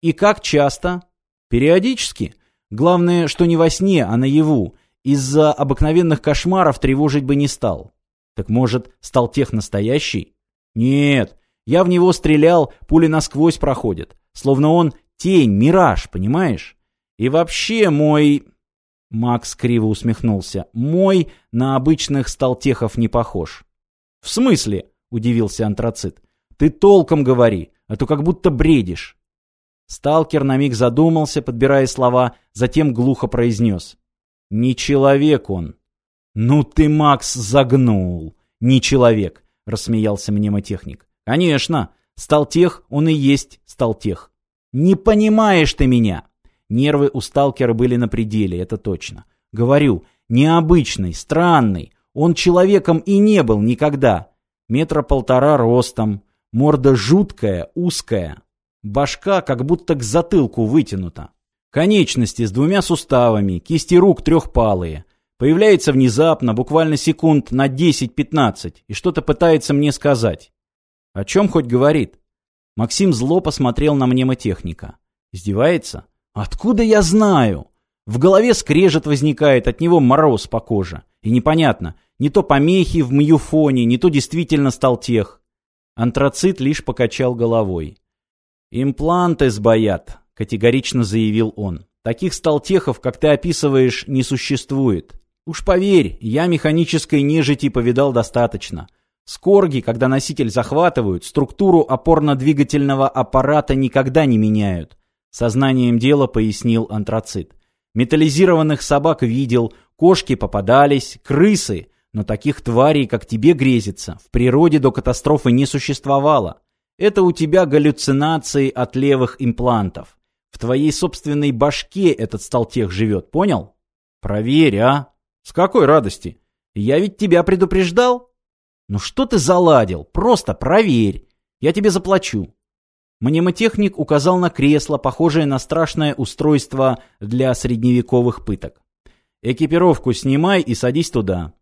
И как часто? Периодически. Главное, что не во сне, а наяву. Из-за обыкновенных кошмаров тревожить бы не стал. Так может, стал тех настоящий? Нет, я в него стрелял, пули насквозь проходят. Словно он тень, мираж, понимаешь? И вообще мой... Макс криво усмехнулся. Мой на обычных сталтехов не похож. В смысле? Удивился антрацит. Ты толком говори, а то как будто бредишь. Сталкер на миг задумался, подбирая слова, затем глухо произнес. «Не человек он». «Ну ты, Макс, загнул. Не человек», — рассмеялся мнемотехник. «Конечно. Сталтех он и есть Сталтех». «Не понимаешь ты меня!» Нервы у сталкера были на пределе, это точно. Говорю, необычный, странный. Он человеком и не был никогда. Метра полтора ростом, морда жуткая, узкая, Башка как будто к затылку вытянута. Конечности с двумя суставами, кисти рук трехпалые. Появляется внезапно, буквально секунд на 10-15, и что-то пытается мне сказать. О чем хоть говорит? Максим зло посмотрел на мнемотехника. Издевается? Откуда я знаю? В голове скрежет возникает, от него мороз по коже. И непонятно, не то помехи в мюфоне, не то действительно стал тех. Антрацит лишь покачал головой. «Импланты сбоят», — категорично заявил он. «Таких сталтехов, как ты описываешь, не существует. Уж поверь, я механической нежити повидал достаточно. Скорги, когда носитель захватывают, структуру опорно-двигательного аппарата никогда не меняют. Сознанием дела пояснил антрацит. Металлизированных собак видел, кошки попадались, крысы, но таких тварей, как тебе грезится, в природе до катастрофы не существовало. Это у тебя галлюцинации от левых имплантов. В твоей собственной башке этот сталтех живет, понял? Проверь, а? С какой радости? Я ведь тебя предупреждал? Ну что ты заладил? Просто проверь. Я тебе заплачу. Мнемотехник указал на кресло, похожее на страшное устройство для средневековых пыток. Экипировку снимай и садись туда.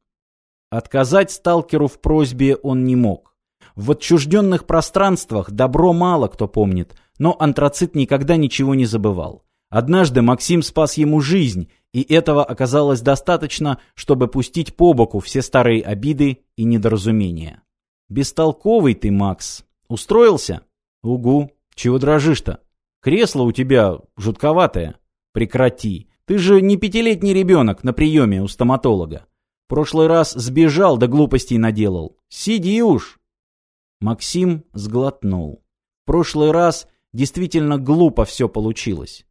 Отказать сталкеру в просьбе он не мог. В отчужденных пространствах добро мало кто помнит, но антрацит никогда ничего не забывал. Однажды Максим спас ему жизнь, и этого оказалось достаточно, чтобы пустить по боку все старые обиды и недоразумения. «Бестолковый ты, Макс. Устроился?» «Угу. Чего дрожишь-то? Кресло у тебя жутковатое. Прекрати. Ты же не пятилетний ребенок на приеме у стоматолога. Прошлый раз сбежал да глупостей наделал. Сиди уж!» Максим сглотнул. В прошлый раз действительно глупо все получилось.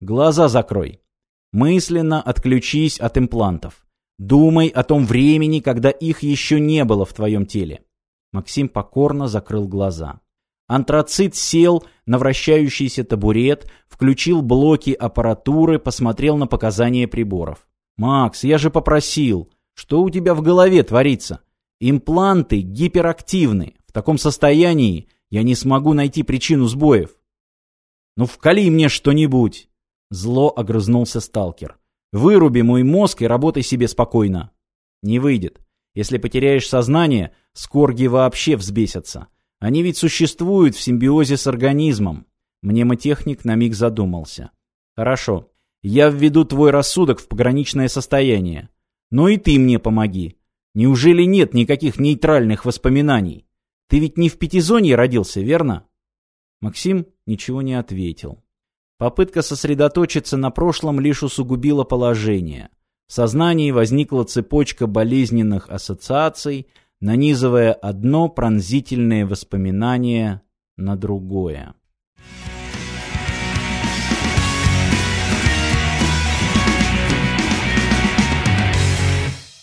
Глаза закрой. Мысленно отключись от имплантов. Думай о том времени, когда их еще не было в твоем теле. Максим покорно закрыл глаза. Антрацит сел на вращающийся табурет, включил блоки аппаратуры, посмотрел на показания приборов. «Макс, я же попросил. Что у тебя в голове творится? Импланты гиперактивны. В таком состоянии я не смогу найти причину сбоев. Ну вкали мне что-нибудь. Зло огрызнулся сталкер. Выруби мой мозг и работай себе спокойно. Не выйдет. Если потеряешь сознание, скорги вообще взбесятся. Они ведь существуют в симбиозе с организмом. Мнемотехник на миг задумался. Хорошо. Я введу твой рассудок в пограничное состояние. Но и ты мне помоги. Неужели нет никаких нейтральных воспоминаний? Ты ведь не в пятизонье родился, верно? Максим ничего не ответил. Попытка сосредоточиться на прошлом лишь усугубила положение. В сознании возникла цепочка болезненных ассоциаций, нанизывая одно пронзительное воспоминание на другое.